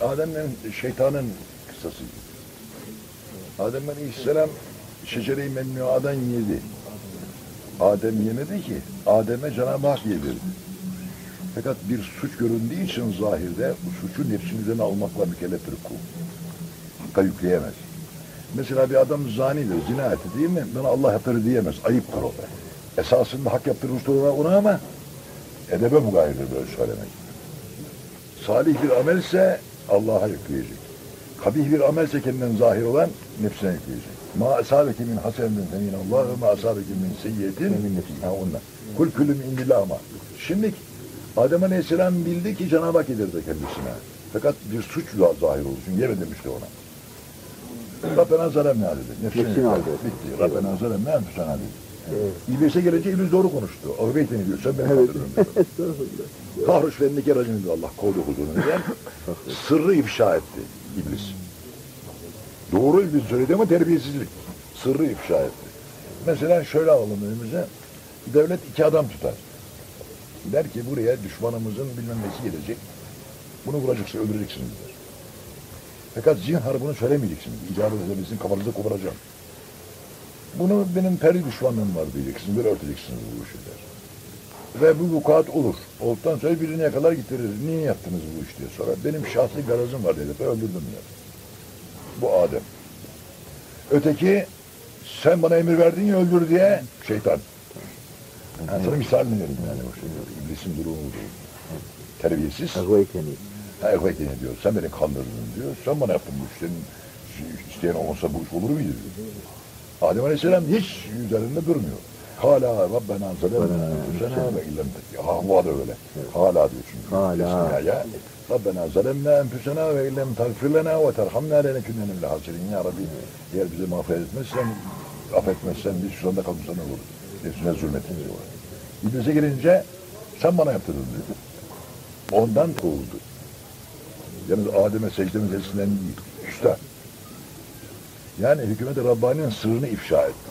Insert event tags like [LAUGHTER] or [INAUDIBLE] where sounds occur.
Adem'in şeytanın kıssası. Adem Aleyhisselam şecere-i memnuadan yedi. Adem yemedi ki. Adem'e Cenab-ı Hak yedirdi. Fakat bir suç göründüğü için zahirde bu suçu nefsin üzerine almakla mükelleftir kul. Hakka yükleyemez. Mesela bir adam zanidir, zina etti değil mi? Bana Allah yaptırır diyemez. Ayıptır o. Esasında hak yaptırmıştır ona, ona ama edebe mugayirdir böyle söylemek. Salih bir amelse Allah'a yükleyecek. Kabih bir amelse kendinden zahir olan nefsine yükleyecek. Ma asabeke min hasenin femin Allah ve ma asabeke min seyyiyetin min nefsin. Ha ondan. Kul külüm indillah ama. Şimdi Adem Aleyhisselam bildi ki Cenab-ı Hak yedirdi kendisine. Fakat bir suç da zahir oldu. Çünkü yeme demişti ona. Rabbena zalemna dedi. Nefsine Nefsini aldı. Bitti. Rabbena zalemna enfusena dedi. İblise gelince iblis doğru konuştu. Avbeyteni diyor. Sen beni kandırırım diyor. Kahruş [LAUGHS] ve nike racını diyor Allah kovdu huzuruna diye. [LAUGHS] Sırrı ifşa etti iblis. Doğru iblis söyledi ama terbiyesizlik. Sırrı ifşa etti. Mesela şöyle alalım önümüze. Devlet iki adam tutar. Der ki buraya düşmanımızın bilmem nesi gelecek. Bunu vuracaksın, öldüreceksin der. Fakat zinhar bunu söylemeyeceksin. İcabet edebilirsin, kafanızı koparacağım. Bunu benim peri düşmanlığım var diyeceksin, böyle örteceksiniz bu işi der. Ve bu vukuat olur. Olduktan sonra birini yakalar getirir. Niye yaptınız bu iş diye sorar. Benim şahsi garazım var dedi. Ben öldürdüm der. Bu Adem. Öteki sen bana emir verdin ya öldür diye şeytan. Ben sana misal mi vereyim yani? O şimdi iblisin durumu bu. Terbiyesiz. Evet ne diyor. Sen beni kandırdın diyor. Sen bana yaptın bu işlerin isteyen olmasa bu iş olur muydu diyor. Adem Aleyhisselam hiç üzerinde durmuyor. Hala Rabbena zalemna enfusena ve illem. Havva da öyle. Hala diyor çünkü. Hala. Ya, Rabbena zalemna enfusena ve illem tagfir lena ve terhamna lenekünnen minel hasirin. Ya Rabbi eğer bizi mağfiret etmezsen, affetmezsen biz şu anda kalmışsan ne olur? Nefsine zulmettin diyor. İblise gelince sen bana yaptırdın diyor. Ondan kovuldu. Yalnız Adem'e secde meselesinden değil, üstad. Yani hükümet-i Rabbani'nin sırrını ifşa etti.